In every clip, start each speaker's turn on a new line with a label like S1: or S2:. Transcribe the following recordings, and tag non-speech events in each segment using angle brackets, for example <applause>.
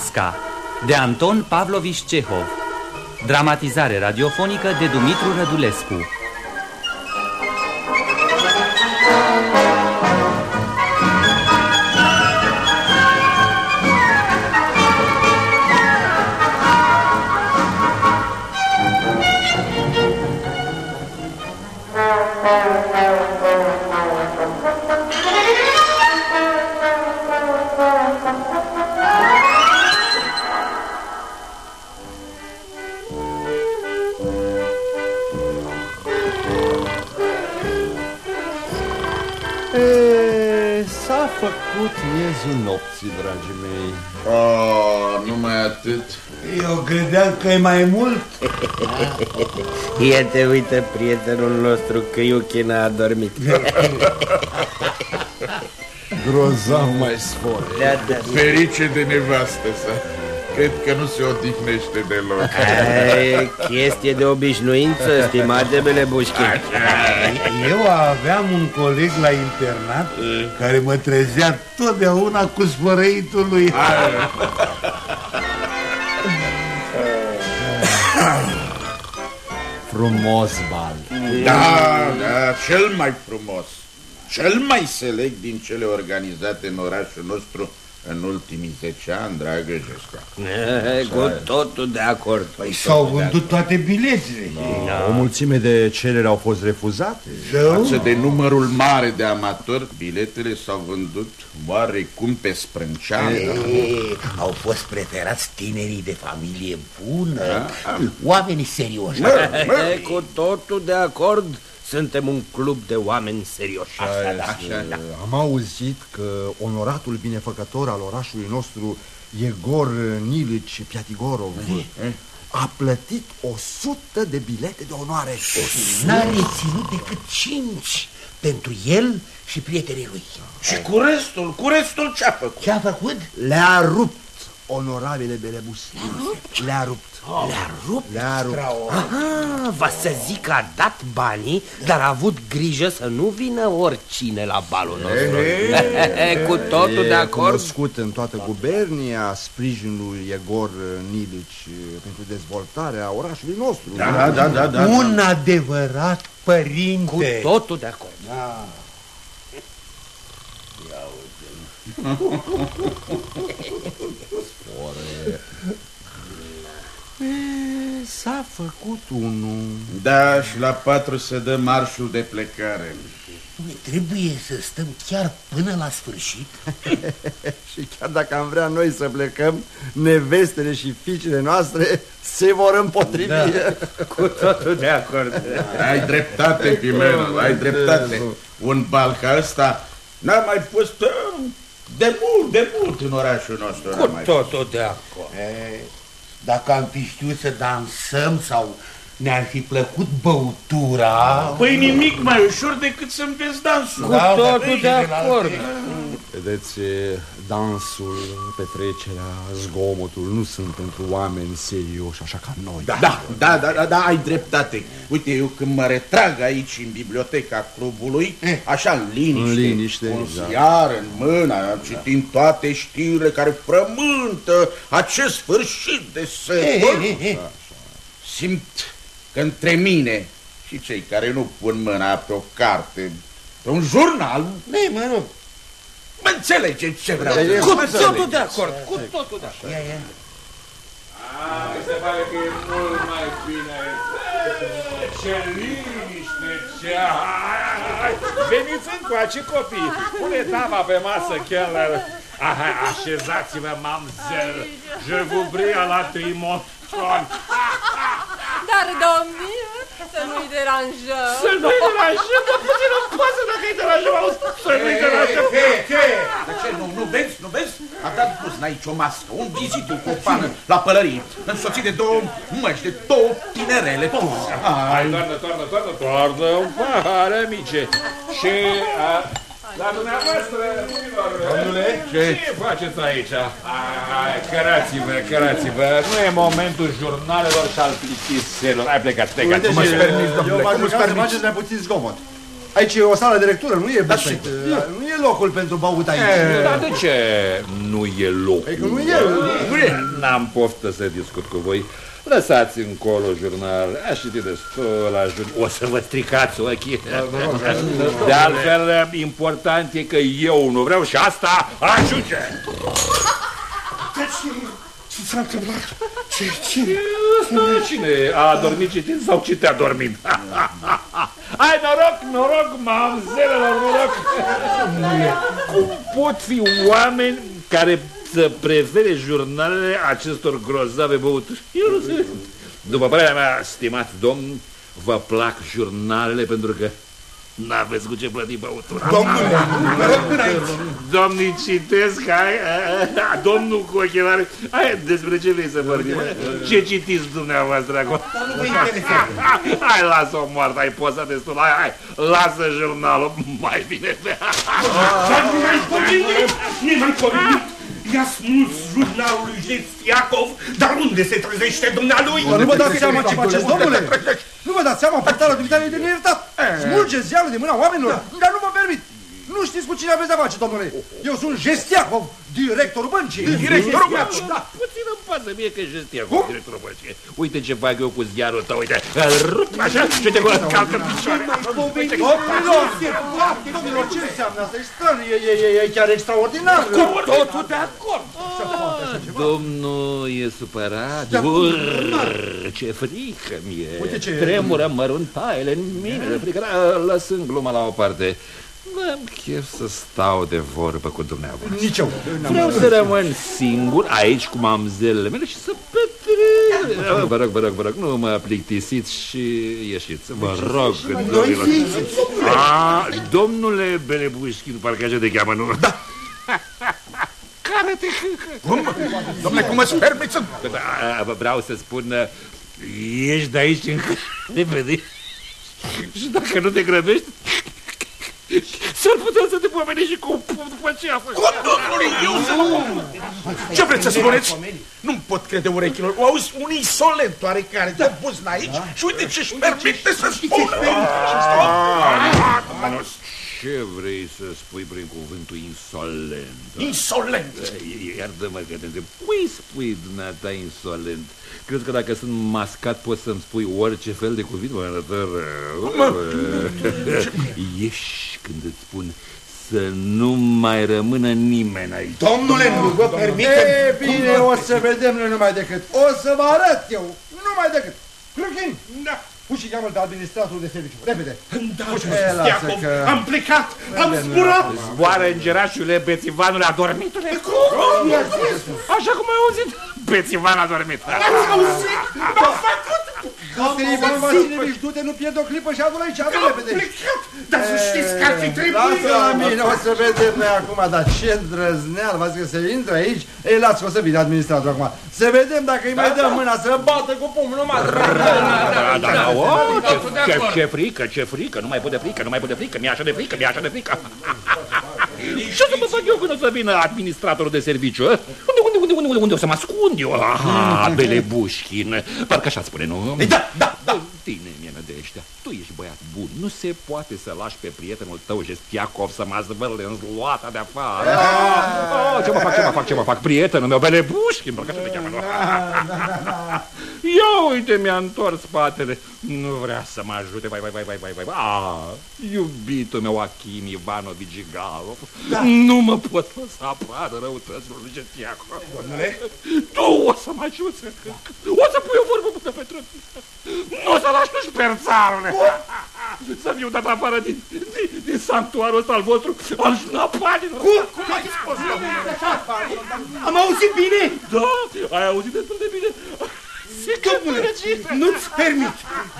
S1: Masca de Anton Pavlovici Cehov. Dramatizare radiofonică de Dumitru Rădulescu
S2: făcut miezul nopții, dragii mei.
S3: Oh, numai atât.
S4: Eu credeam că e mai mult. <laughs>
S5: Ia te uită prietenul nostru că Iuchina a adormit. <laughs>
S2: Grozav mai spune.
S3: Da, da, da. Ferice de nevastă sa. Cred că nu se odihnește deloc. <laughs>
S5: Ai, chestie de obișnuință, stimate belebușchi.
S4: Eu aveam un coleg la internat care mă trezea totdeauna cu spărăitul lui.
S2: Frumos bal.
S3: Da, da, cel mai frumos. Cel mai select din cele organizate în orașul nostru în ultimii 10 ani, dragă Jesca.
S5: Cu totul de acord.
S4: Păi s-au vândut toate biletele.
S2: Da. O mulțime de cereri au fost refuzate.
S3: Față de numărul mare de amatori, biletele s-au vândut oarecum pe sprânceană.
S6: Au fost preferați tinerii de familie bună, da? oamenii serioși.
S5: Cu totul de acord. Suntem un club de oameni serioși.
S2: Așa, da, așa, da. Am auzit că onoratul binefăcător al orașului nostru, Egor Nilici Piatigorov, a plătit o sută de bilete de onoare.
S6: N-a reținut decât cinci pentru el și prietenii lui.
S3: Și cu restul, cu restul ce-a făcut?
S6: Ce-a făcut?
S2: Le-a rupt onorabile belebusi. Le-a rupt.
S6: Le-a rupt?
S2: Le-a rupt.
S5: Aha, va să zic că a dat banii, dar a avut grijă să nu vină oricine la balul nostru. <laughs> Cu totul de acord.
S2: cunoscut în toată gubernia sprijinul Egor Nilici pentru dezvoltarea orașului nostru.
S3: Da, da, da, da.
S4: Un adevărat părinte.
S5: Cu totul de acord.
S4: Da.
S2: Spore. <laughs> S-a făcut unul.
S3: Da, și la patru se dă marșul de plecare.
S6: Noi trebuie să stăm chiar până la sfârșit. <laughs>
S2: și chiar dacă am vrea noi să plecăm, nevestele și fiicele noastre se vor împotrivi. Da. <laughs>
S5: Cu totul de acord.
S3: Ai dreptate, Pimenu, ai dreptate. Un bal ca ăsta n-a mai fost de mult, de mult în orașul nostru.
S5: Cu totul de acord.
S4: E, dacă am fi știut să dansăm sau ne-ar fi plăcut băutura...
S3: Păi nimic mai ușor decât să-mi vezi dansul.
S5: Cu da, totul de acord.
S2: Vedeți, dansul, petrecerea, zgomotul. Nu sunt pentru oameni serioși, așa ca noi.
S3: Da, da, da, da, da, da ai dreptate. Uite, eu când mă retrag aici în biblioteca clubului, așa în liniște,
S2: în liniște
S3: cu un ziar în mână, citind toate știrile care frământă acest sfârșit de secol, simt că între mine și cei care nu pun mâna pe o carte, pe un jurnal...
S6: Ne, mă, nu.
S3: Mă înțelege ce vreau
S5: da,
S3: să
S5: Cu totul de acord, cu totul de acord.
S6: Ia, ia.
S7: A, mi se pare că e mult mai bine. Ce liniște, ce... Veniți încoace, copii. Pune tava pe masă, Keller. Așezați-vă, mamzel. Je vous prie à la trimotron.
S8: Dar, domnule, să nu-i deranjăm.
S7: Să nu-i deranjăm, dar puțin îmi pasă dacă îi deranjăm, auzi, să nu-i deranjăm.
S3: Ce, ce? De ce? Nu, nu vezi, nu vezi? A dat pus aici o mască, un vizitul cu o pană la pălărie, însoțit de două măști, de două tinerele.
S7: Hai, toarnă, toarnă, toarnă, toarnă un pahar, amice. Și... A... Dar dumneavoastră,
S3: Domnule,
S7: ce? ce faceți aici? Cărați-vă, cărați-vă. Nu e momentul jurnalelor și al plictiselor. Hai, plecați, plecați.
S2: Uite, cum îți permiți, domnule, cum îți permiți? să faceți mai puțin zgomot. Aici e o sală de lectură, nu e bufet. Nu e locul pentru băut aici.
S7: Dar de ce nu e locul?
S2: E că nu e.
S7: Nu e. N-am poftă să discut cu voi. Lăsați încolo jurnal, aș citi destul, ajung. O să vă stricați ochii. De altfel, important e că eu nu vreau și asta ajunge.
S4: Ce s-a întâmplat? Ce, ce?
S7: Cine a adormit citind sau ce te-a dormit? Hai, <laughs> noroc, noroc, mamzelelor, noroc! Cum pot fi oameni care să prefere jurnalele acestor grozave băuturi? Eu nu știu. După părerea mea, stimați domn, vă plac jurnalele pentru că N-aveți cu ce plăti băutura.
S4: Domnule, vă rog până aici.
S7: Domnii citesc, hai, domnul cu ochelari, hai, despre ce vrei să vorbim? Ce citiți dumneavoastră acolo? <laughs> Hai, lasă-o moartă, ai posat destul, hai, hai, lasă jurnalul, mai bine.
S4: Dar nu mai pomenit, nu mai pomenit. I-a smuls jurnalul lui Jestiacov, dar unde se trezește dumnealui?
S2: Nu vă dați seama ce faceți, domnule? Nu vă dați seama, portarul dumitare e de neiertat. Smulgeți ziarul de mâna oamenilor, dar nu vă permit. Nu știți cu cine aveți de face, domnule. Eu sunt Jestiacov, directorul băncii.
S7: Directorul băncii? Da, puțin îmi pasă mie că Jestiacov, Cum? directorul băncii. Uite ce fac eu cu ziarul tău, uite, îl rup așa și te calcă în picioare.
S2: Domnilor, domnilor, ce înseamnă asta? E straniu, e, e, e, e chiar extraordinar.
S7: Totul de acord. Domnul e supărat. Urr, ce frică mie.
S2: Uite ce-
S7: Tremură măruntaiele în mine de frică. Dar Lăsând gluma la o parte. N-am chef să stau de vorbă cu dumneavoastră.
S2: Nici eu.
S7: Vreau să rămân singur aici cu mamzelele mele și să petrec. Vă rog, vă rog, vă rog, nu mă plictisiți și ieșiți. Vă rog, domnilor. A, domnule Belebușchin, parcă așa te cheamă, nu? Da. Care te
S3: Cum? Domnule, cum îți permiți să...
S7: Da, Vreau să spun, ești de aici încă <laughs> repede. Și dacă nu te grăbești, s-ar putea să te pomenești și cu un pumn după ce a făcut.
S3: Cum, domnule, eu să mă... Ce vreți să spuneți? Nu-mi pot crede urechilor. O auzi un insolent oarecare de buzna aici și uite ce-și permite să spună.
S7: Ce vrei să spui prin cuvântul insolent?
S3: Insolent!
S7: Iartă-mă că te întreb. Cui spui dumneata insolent? Crezi că dacă sunt mascat poți să-mi spui orice fel de cuvânt? Mă arătă rău. Ieși când îți spun să nu mai rămână nimeni aici.
S4: Domnule, nu vă permitem.
S2: E bine, o să vedem noi numai decât. O să vă arăt eu, numai decât. Cruchin,
S4: Da.
S2: Uși cheamă-l pe administratorul de serviciu. Repede.
S4: Îndată,
S2: E, lasă
S4: Stiacov,
S2: că-
S4: am plecat, am zburat.
S7: Zboară îngerașule, bețivanule adormitule.
S4: Cum?
S7: Așa cum ai auzit, bețivan adormit.
S4: Ați auzit? M-a făcut.
S2: Du-te, Ivan Vasilevici, du-te, nu pierd o clipă și adu-l aici, adu-l
S4: Am
S2: repede.
S4: plecat. Dar să știți că ar fi trebuit.
S2: Lasă la mine, o să vedem noi acum, dar ce îndrăzneal, v-ați că se intră aici? Ei, lasă, o să vină administratorul acum. Să vedem dacă îi mai dăm mâna să bată cu pumnul numai.
S7: Da, da, da, o, ce, ce, ce frică, ce frică, nu mai pot de frică, nu mai pot de frică, mi-e așa de frică, mi-e așa de frică. <laughs> Ce o să mă fac eu când o să vină administratorul de serviciu? ă? Unde, unde, unde, unde, unde, unde o să mă ascund eu? Ah, Belebușchin, parcă așa spune, nu?
S3: Da, da, da.
S7: Tine mi-e nădejdea, tu ești băiat bun, nu se poate să lași pe prietenul tău, Jestiacov, să mă zvârle în zloata de afară. Ah, ce mă fac, ce mă fac, ce mă fac, prietenul meu, Belebușchin, parcă așa te cheamă, nu? Ia uite, mi-a întors spatele. Nu vrea să mă ajute, vai, vai, vai, vai, vai, vai. Ah, iubitul meu Achim Ivanovici Gigalov. Nu mă pot lăsa apară răutăților lui Getiacov.
S4: Domnule?
S7: Tu o să mă ajuți. O să pui o vorbă bună pentru tine. Nu o să lași tu șperțarule. Să fiu dat afară din, din, din sanctuarul ăsta al vostru, al șnapanilor.
S4: Cum? Cum ai spus, domnule? Am auzit bine?
S7: Da, ai auzit destul de bine.
S4: Domnule, nu-ți permit.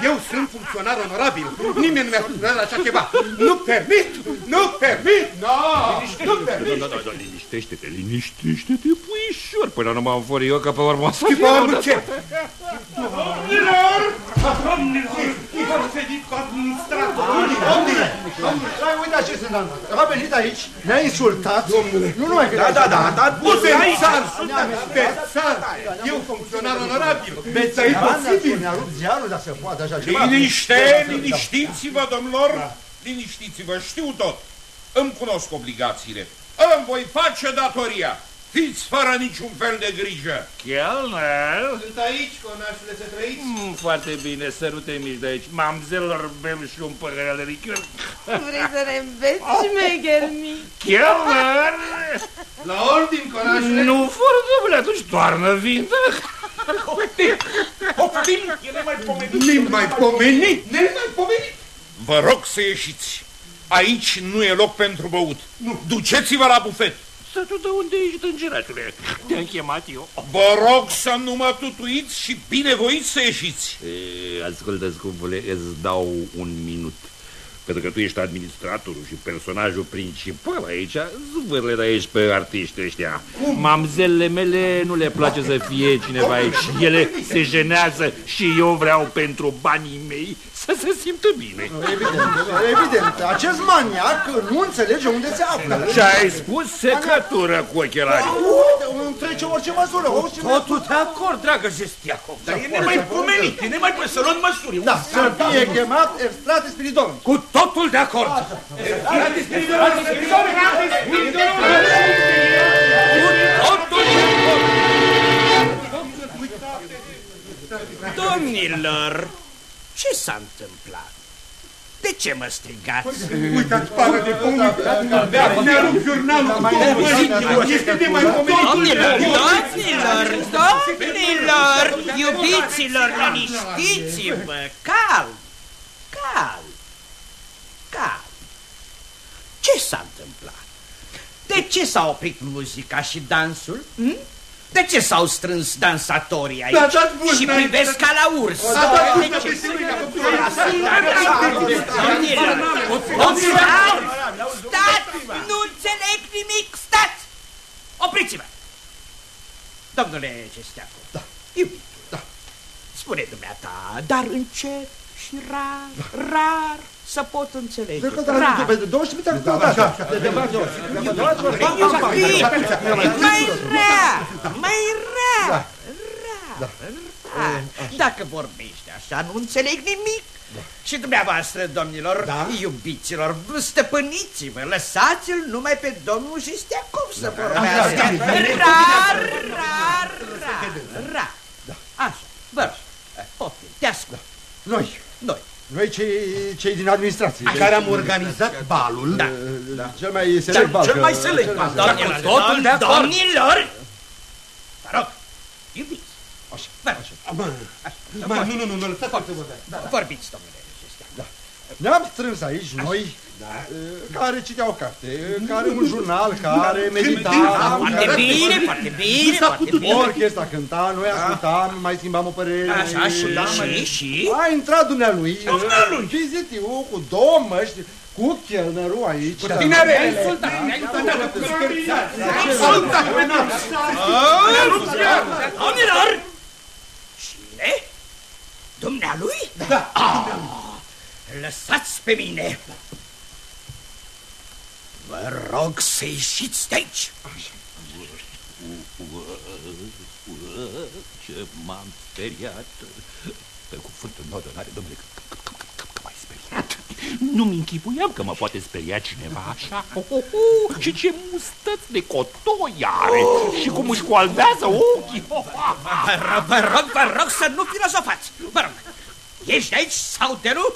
S4: Eu sunt funcționar onorabil. Nimeni nu mi-a spus vreodată așa ceva. Nu permit! Nu permit! No, nu
S7: Da,
S4: permit!
S7: da, da, da, liniștește-te, liniștește-te, puișor, până nu m-am făr eu, că pe urmă o să
S4: După
S7: fiu...
S4: urmă ce? Domnilor! Domnilor! Am venit cu administratorul.
S2: Domnule, domnule, hai, uite ce se întâmplă. A venit aici, ne-a insultat. Domnule. Nu numai că
S3: Da, da, da, da.
S4: Pe țar! Pe țar! Eu funcționar onorabil. Veți să-i posibil.
S2: Ne-a rupt ziarul, dar se poate așa ceva.
S3: Liniște, liniștiți-vă, domnilor.
S9: liniștiți-vă, știu tot. Îmi cunosc obligațiile. Îmi voi face datoria. Fiți fără niciun fel de grijă.
S7: Chelner?
S10: Sunt aici, conașule, să trăiți?
S7: Mm, foarte bine, sărute mici de aici. Mamzelor, bem și un păhăr de lichior.
S8: Vrei să ne înveți, șmecher mic?
S7: Chelner?
S10: La ordin, conașule?
S7: Nu, fără duble, atunci toarnă vintă.
S9: Poftim, poftim, e nemaipomenit.
S10: Nemaipomenit, nemaipomenit.
S9: Vă rog să ieșiți. Aici nu e loc pentru băut. Nu. Duceți-vă la bufet.
S7: Să tu de unde ești, îngerașule? Te-am chemat eu.
S9: Vă rog să nu mă tutuiți și binevoiți să ieșiți.
S7: E, ascultă, scumpule, îți dau un minut. Pentru că tu ești administratorul și personajul principal aici, zvârle de aici pe artiști ăștia. Mamzelele mele nu le place să fie cineva aici. Ele se jenează și eu vreau pentru banii mei să se simtă bine.
S2: Evident, evident. Acest maniac nu înțelege unde se află.
S7: Și ai spus secătură cu ochelari.
S2: Îmi trece orice măsură. Orice
S5: Totul de acord, dragă Jestiacov.
S3: Dar e nemaipomenit, e nemaipomenit să luăm măsuri.
S2: Da, să fie chemat Erstrate Spiridon.
S5: Cu totul de acord. Totul de acord. Domnilor, ce s-a întâmplat? De ce mă strigați?
S10: Uitați, pară de pumni. Ne-a rupt jurnalul cu două pășini. Este nemaipomenit.
S5: Domnilor, domnilor, domnilor, iubiților, liniștiți-vă, calm, calm, calm. Ce s-a întâmplat? De ce s-a oprit muzica și dansul? Hm? De ce s-au strâns dansatorii aici
S10: Da, dați bun,
S5: și
S10: n-ai-
S5: privesc ca la urs?
S10: Da, da,
S5: De
S10: da,
S5: ce?
S10: peste mâine, că tu-
S5: Domnilor, Domnilor, stați, nu înțeleg nimic, stați! Opriți-vă! Domnule Cesteacu, da. iubit, da. spune dumneata, dar încet și rar, rar, să pot înțelege. Rar.
S2: Pe 12 minute am
S5: Iubit, mai rar, mai rar, rar, rar. Dacă vorbești așa, nu înțeleg nimic. Și dumneavoastră, domnilor, da? iubiților, stăpâniți-vă, lăsați-l numai pe domnul Jisteacov să vorbească. Rar, rar, rar, rar. Așa, vă rog, poftim, te ascult.
S2: Noi,
S5: Noi.
S2: noi cei, cei din administrație.
S10: Care am organizat balul.
S5: Da.
S2: Cel mai select bal.
S3: cel
S2: că-
S3: mai select bal.
S5: Domnilor,
S3: Totul de acord.
S5: domnilor, vă rog, iubiți,
S2: Așa,
S5: vă rog,
S10: Mă, mă, nu, nu, nu, nu, lăsați să vorbesc.
S5: vorbiți, domnule Jisteacov.
S2: Ne-am strâns aici noi, uh, care citea o carte, care un jurnal, care medita,
S5: Foarte bine, foarte bine, foarte bine.
S2: orchestra cânta, noi ascultam, mai schimbam o părere.
S5: Așa, și,
S2: da,
S5: și,
S2: mai-
S5: și...
S2: A intrat dumnealui, dumnealui, vizitiu cu două măști, cu chelnerul aici. Da.
S9: Tinerele,
S5: Domnilor! Cine? Dumnealui? Da. Ah, lăsați pe mine! Vă rog să ieșiți de aici!
S7: Ce m-am speriat. Pe cuvântul meu de onoare, domnule, că- că- că- că- că m-ai speriat. Nu-mi închipuiam că mă poate speria cineva așa. Oh, oh, oh, și ce mustăți de cotoi are și cum își coaldează ochii. Oh, ah, ah.
S5: Vă rog, vă rog, vă rog să nu filozofați! Vă rog, ești de aici sau de nu?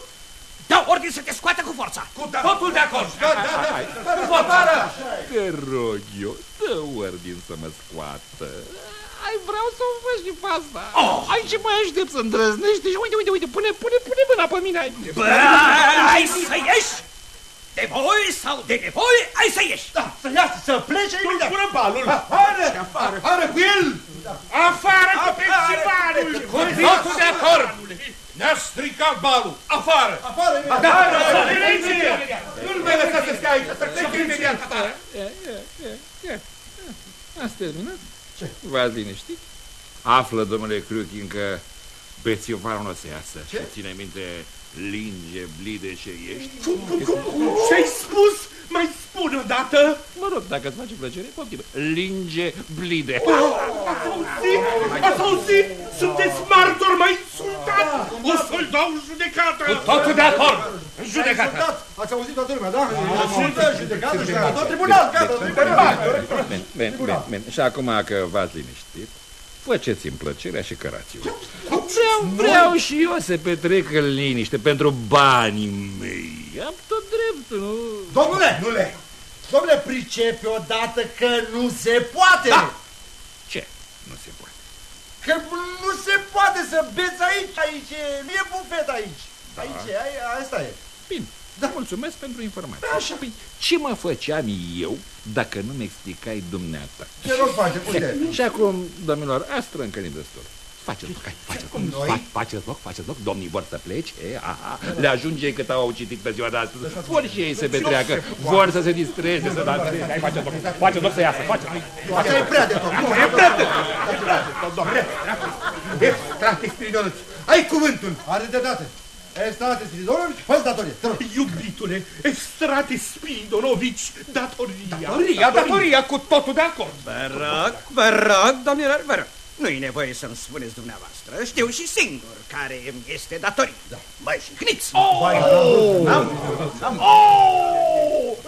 S5: Dau ordine să te scoată cu forța! Cu totul de acord!
S7: Te rog eu, dă ordin să mă scoată. Ai, vreau să o faci și pe asta. Oh. Ai ce mai aștept să îndrăznești și uite, uite, uite, pune, pune, pune mâna pe mine.
S5: Bă, ai să ieși? De voie sau de nevoie, ai să ieși!
S2: Da, să iasă, să plece imediat.
S10: Pune balul. Afară, afară, afară cu el.
S9: afară cu festivalul! Cu totul de acord! Ne-a stricat balul! Afară!
S2: Afară, imediat.
S10: Nu-l mai lăsați să stea aici, să plece imediat afară.
S7: Ați terminat? Ce? V-ați liniștit? Află, domnule Cruchin, că bețiovarul nu o să iasă. Ce? Ține minte, linge, blide ce ești.
S10: Cum, cum, cum, cum? Ce-ai spus? Mai spune odată.
S7: Mă rog, dacă îți face plăcere, poftim. Linge, blide.
S10: Ați auzit? Ați auzit? Sunteți martori, mai insultat. O să-l dau în judecată.
S9: Totul de acord! În judecată!
S2: Soldat, Ați auzit toată lumea, da? Suntem judecată și tot tribunal, gata, tribunal.
S7: Bine, bine, bine, bine. Și acum că v-ați liniștit, faceți-mi plăcerea și cărați-vă. Vreau, vreau și eu să petrec în liniște pentru banii mei. Am tot dreptul, nu?
S2: Domnule, domnule, domnule, pricepe odată că nu se poate.
S7: Da. Ce? Nu se poate.
S2: Că nu se poate să beți aici, aici, e- nu e bufet aici. Aici, e, ai- asta e.
S7: Bine, da. mulțumesc pentru informație. Așa. Păi, ce mă făceam eu dacă nu-mi explicai dumneata?
S2: Ce rog face, uite.
S7: Și acum, domnilor, ați strâncănit destul. Faceți loc, hai, faceți loc, fa- faceți loc, faceți loc, domnii vor să plece, aha, le ajunge cât au citit pe ziua de astăzi, vor și ei să petreacă, vor să se distreze, să danseze, hai, faceți loc, faceți loc să iasă, faceți loc.
S2: Asta e prea de tot.
S4: E prea de Doamne, frate Spiridonuț, ai cuvântul.
S2: Are de date. Estate, Spiridonovici, fă datorie. te rog.
S4: Iubitule, Estrate Spiridonovici, datoria.
S5: Datoria, datoria, cu totul de acord. Vă rog, vă rog, domnilor, vă rog. Nu-i nevoie să-mi spuneți dumneavoastră. Știu și singur care îmi este datoria. Da. Băi, și hniți!
S7: Oh,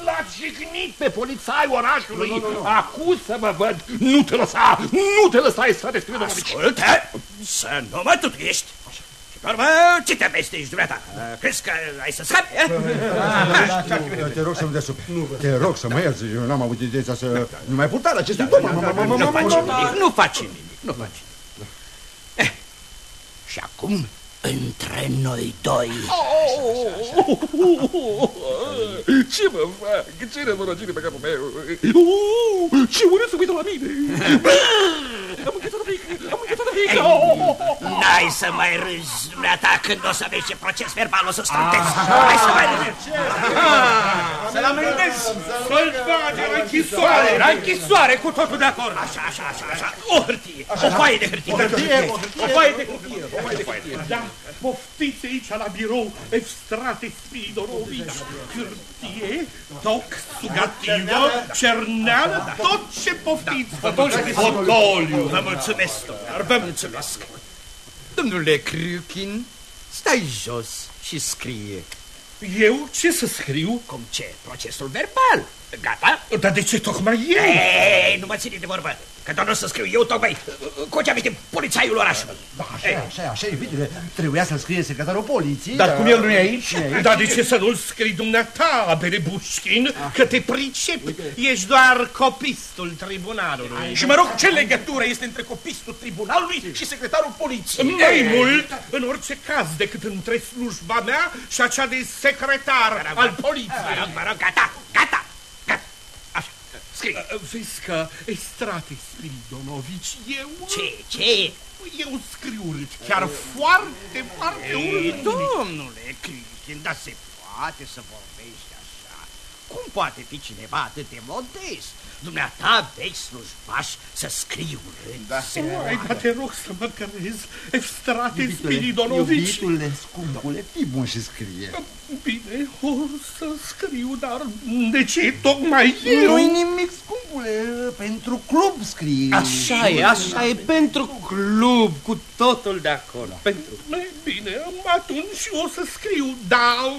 S7: l-ați jignit pe polițai orașului, acuz să mă văd, nu te lăsa, nu te lăsa, Estrate Spiridonovici.
S5: Ascultă, să nu mă tutuiești. Și pe urmă, ce te vestești, dumneata? Crezi că ai să scapi, eh?
S2: Te rog să-mi dea sub. Te rog să mă ierți, eu n-am avut intenția să... Nu mai purta la acestui domn.
S5: Nu faci nimic, nu faci nimic, nu faci nimic. Eh, și acum, între noi doi.
S7: Ce mă fac? Ce nenorocire pe capul meu? Uh, ce urât să uită la mine! Am înghețat de pic! Am înghețat de pic!
S5: N-ai să mai râzi, dumneata, când o să vezi ce proces verbal o să strântezi. Hai să mai râzi.
S4: Să-l amendezi, să-l bage la închisoare.
S5: La închisoare, cu totul de acord. Așa, așa, așa, așa. O hârtie, o foaie de hârtie. O foaie de hârtie. O foaie de hârtie.
S4: Da, poftiți aici la birou, Efstrate Spidorovici, hârtie, toc, sugativă, cerneală, tot ce poftiți. Fotoliu.
S5: Vă mulțumesc, domnilor, vă mulțumesc. Domnule Criuchin, stai jos și scrie.
S4: Eu ce să scriu?
S5: Cum ce? Procesul verbal. Gata?
S4: Dar de ce tocmai eu?
S5: Ei, nu mă ține de vorbă, că doar o să scriu eu tocmai cu ce aminte polițaiul orașului.
S2: Da, așa, e, așa, e, așa, iubitule. Trebuia să-l scrie secretarul poliției.
S3: Dar cum el nu e aici?
S4: Dar de ce să nu-l scrii dumneata, Berebușchin, că te pricepi? Ești doar copistul tribunalului.
S3: Și mă rog, ce legătură este între copistul tribunalului și secretarul poliției?
S4: Mai mult, în orice caz, decât între slujba mea și acea de secretar al
S5: Mă
S4: poliției.
S5: rog, mă rog, gata, gata, gata. Așa, scrie.
S4: Vezi că Estrate Spiridonovici, eu...
S5: Ce, ce?
S4: Eu scriu urât, chiar foarte, foarte
S5: Ei,
S4: urât.
S5: domnule Cristian, dar se poate să vorbești așa? Cum poate fi cineva atât de modest? Dumneata vei slujbaș să scrii urât? Da. Se
S4: Ai, dar te rog să mă crezi, Estrate Spiridonovici.
S2: Iubitule, scumpule, fii bun și scrie.
S4: Bine, o să scriu, dar de ce tocmai eu?
S2: Nu-i nimic, scumpule, pentru club scrie.
S5: Așa e, așa e, pentru club, cu totul de acord. Pentru...
S4: Mai bine, atunci o să scriu, dar...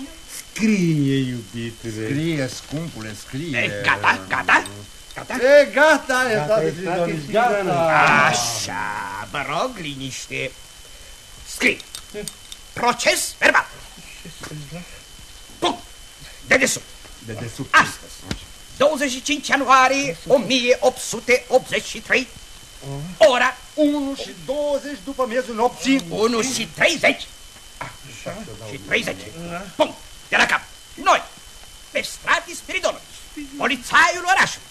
S2: Scrie, iubitule. Scrie, scumpule, scrie.
S5: E, gata, gata, gata.
S2: E, gata, e, gata, Spiridonovici, gata.
S5: Așa, vă rog, liniște. Scrie. Proces verbal. Punct. De desubt.
S2: De desubt.
S5: Astăzi, 25 ianuarie 1883, ora
S2: 1 și 20 după miezul nopții.
S5: 1 și 30 și 30. Punct. De la cap. Noi, pe strati Spiridonovici, polițaiul orașului,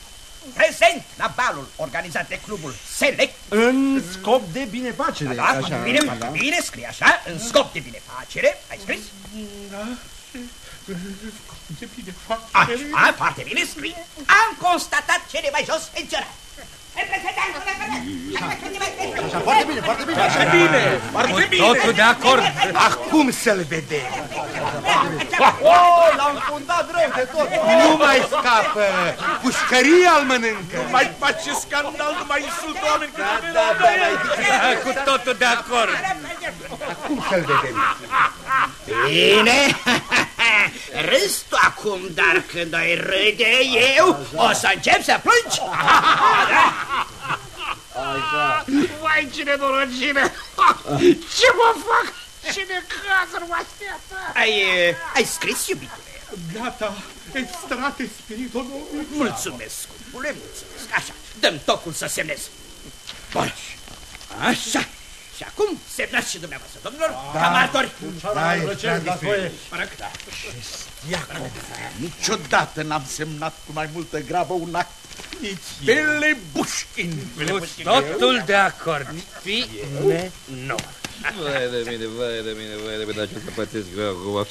S5: prezent la balul organizat de clubul Select,
S2: În scop de binefacere.
S5: da, așa, bine, da. bine, scrie așa, în scop de binefacere, ai scris?
S4: De bine fac.
S5: Așa, foarte bine scrie. Am constatat cele mai jos menționate.
S2: Așa, foarte bine, foarte bine. Așa.
S3: Bine, foarte bine.
S5: Totul de acord.
S3: Acum să-l vedem.
S2: Oh, l-am fundat rău de tot.
S3: Nu mai scapă. Pușcăria îl mănâncă. Nu mai face scandal, nu mai insultă oameni.
S2: Da, da, da,
S5: Cu totul de acord.
S3: Cum să-l vedem?
S5: Bine. Râzi tu acum. acum, dar când ai râde eu, o să încep să plângi.
S7: Vai, ce nenorocire! Ce mă fac? Ce necazuri mă așteaptă!
S5: Ai, ai scris, iubitule?
S4: Gata, extrate spiritonul.
S5: Mulțumesc, scumpule, mulțumesc. Așa, dăm tocul să semnez. Bun. Așa. Și acum semnați și dumneavoastră, domnilor, da. ca martori.
S2: Da, da, da,
S5: da.
S3: Iacov, niciodată n-am semnat cu mai multă grabă un act. Nici Bele Bușkin.
S6: Totul de acord. Fi nu.
S7: Vai de mine, vai de mine, vai de mine, dar ce să pățesc eu acum?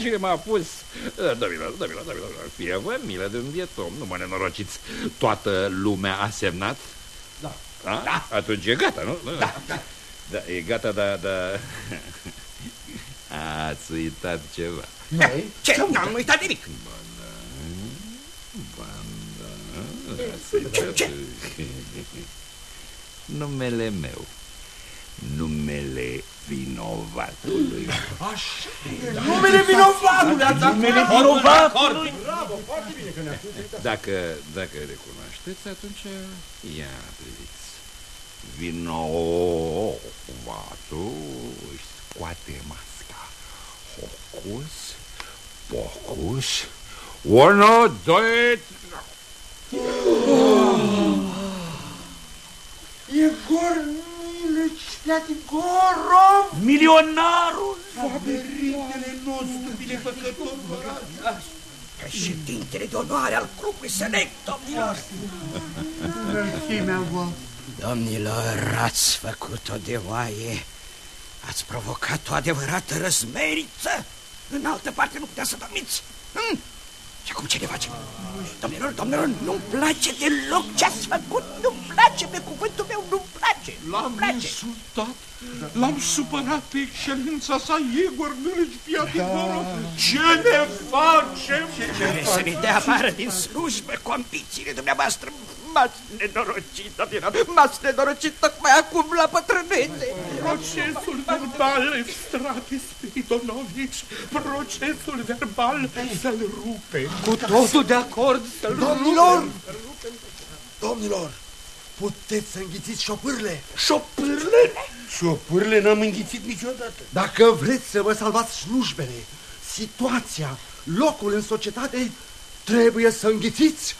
S7: Cine m-a pus? Domnilor, domnilor, domnilor, fie vă milă de un bietom, nu mă nenorociți. Toată lumea a semnat?
S4: Da.
S7: A? Da. Atunci e gata, nu?
S4: Da, da.
S7: Da, e gata, da, da... Ați uitat ceva.
S5: Noi? Ce? N-am uitat nimic.
S7: Ba da, ba da, ați uitat...
S5: Ce?
S7: Numele meu numele vinovatului.
S2: Așa. Numele vinovatului, ați numele vinovatului.
S7: Bravo, foarte bine că ne Dacă, dacă recunoașteți, atunci ia priviți. Vinovatul își scoate masca. Hocus, pocus, unu, doi,
S2: Egor Milici Piatigorov!
S4: Milionarul!
S2: Părintele nostru binefăcător!
S5: Președintele de onoare al clubului Select, domnilor!
S2: Înălțimea voastră!
S5: Domnilor, ați făcut-o de oaie. Ați provocat o adevărată răzmeriță. În altă parte nu putea să dormiți. Hm? Și acum ce ne facem? Domnilor, domnilor, nu-mi place deloc ce ați făcut. Nu-mi place, pe cuvântul meu, nu-mi place.
S4: L-am insultat, l-am supărat pe excelența sa Igor Milici Piatigorov. Da. Ce ne facem? Ce,
S5: ce Care să ne dea afară din slujbă cu ambițiile dumneavoastră M-ați nenorocit, domnilor, m-ați nenorocit tocmai acum la pătrânețe.
S4: Procesul verbal, Estrate Spiridonovici, procesul verbal să-l rupe.
S5: Cu totul de acord să-l
S2: Domnilor! Domnilor! Puteți să înghițiți șopârle.
S4: Șopârle?
S2: Șopârle n-am înghițit niciodată. Dacă vreți să vă salvați slujbele, situația, locul în societate, trebuie să înghițiți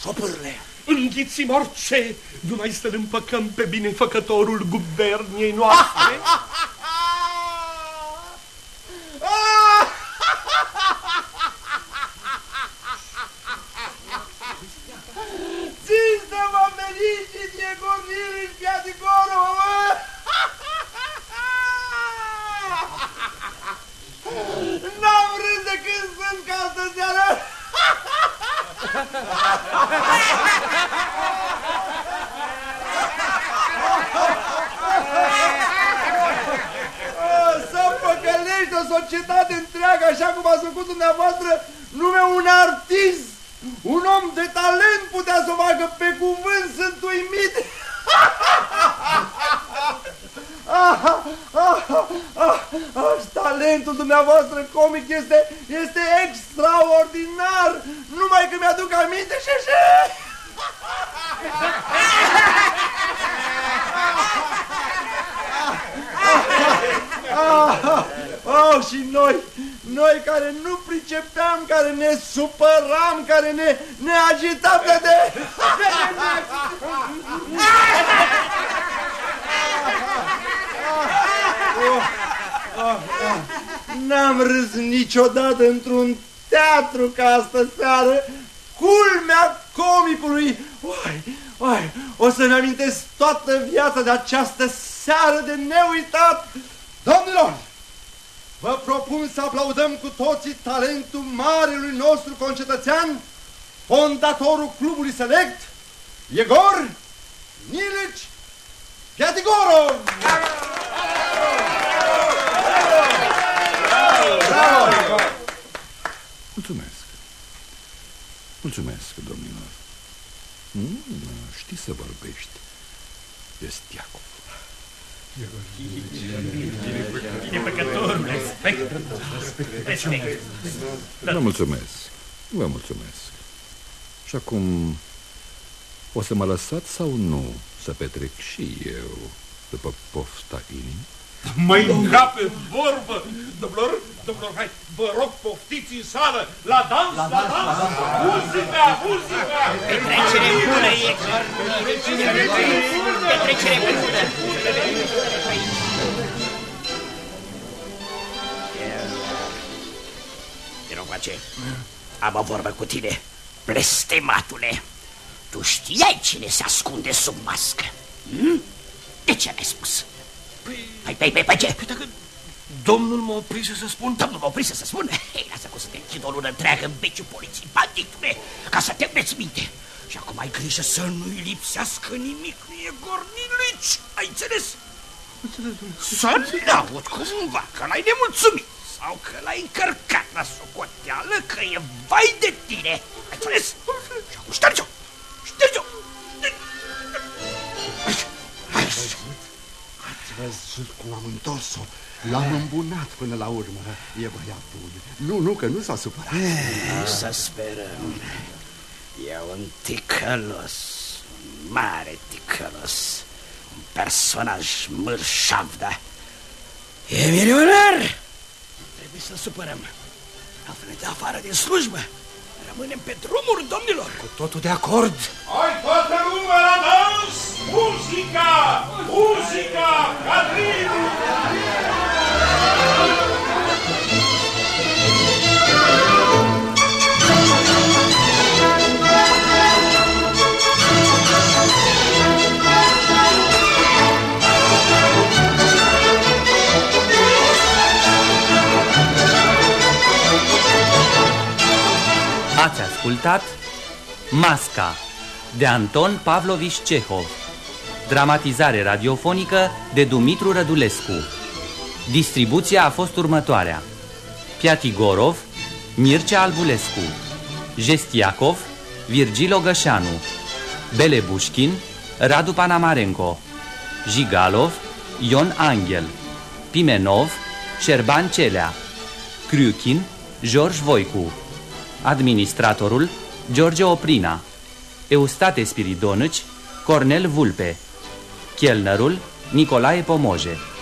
S2: șopârle.
S4: Înghițim orice, numai să-l împăcăm pe binefăcătorul guberniei noastre. <laughs>
S2: Țin să vă fericit, e Cornelius Piatigorov, mă! N-am râs de când sunt ca astă seară! Să păcălești o societate întreagă așa cum ați făcut dumneavoastră dumneavoastră comic este, este N-am râs niciodată într-un teatru ca astă seară, culmea comicului. Oai, oai, o să-mi amintesc toată viața de această seară de neuitat. Domnilor, vă propun să aplaudăm cu toții talentul marelui nostru concetățean, fondatorul clubului Select, Egor Nilici Piatigorov!
S7: Mulțumesc. Mulțumesc, domnilor. Mm, știi să vorbești. Estiacov.
S4: Binefăcătorule,
S9: Respect. Respect.
S7: Vă mulțumesc. Vă mulțumesc. Și acum, o să mă lăsați sau nu să petrec și eu după pofta inimii?
S9: Mai încape vorbă! Domnilor, domnilor, hai, vă rog, poftiți în sală! La dans, la dans! La dans. Muzica, muzica!
S5: Petrecere bună e! Petrecere bună! Te rog, face, am o vorbă cu tine, blestematule. Tu știai cine se ascunde sub mască? Hm? De ce mi-ai spus? Păi, păi, păi, păi ce? Păi dacă
S9: domnul mă oprise să spun...
S5: Domnul mă oprise să spun? Hei, lasă cum să te închid o lună întreagă în beciul poliției, banditule, ca să te meți minte. Și acum ai grijă să nu-i lipsească nimic, nu e gornilici, ai înțeles? Să nu aud cumva că l-ai nemulțumit sau că l-ai încărcat la socoteală că e vai de tine, ai înțeles? Și acum șterge-o, șterge-o!
S2: Ați văzut cum am întors-o? L-am îmbunat până la urmă. E băiat bun. Nu, nu, că nu s-a supărat.
S5: Nu să sperăm. E un ticălos, un mare ticălos, un personaj mărșav, da? E milionar! Trebuie să-l supărăm. Altfel ne dă afară din slujbă. Rămânem pe drumuri, domnilor.
S2: Cu totul de acord.
S9: Hai toată lumea la dans! Muzica! Muzica! Cadrin!
S1: Ascultat Masca de Anton Pavlovici Cehov. Dramatizare radiofonică de Dumitru Rădulescu. Distribuția a fost următoarea. Piatigorov, Mircea Albulescu. Gestiacov, Virgil Gășanu Bele Bușchin, Radu Panamarenko Jigalov, Ion Angel. Pimenov, Șerban Celea. Criuchin, George Voicu Administratorul George Oprina. Eustate Spiridonici Cornel Vulpe. Chelnerul Nicolae Pomoje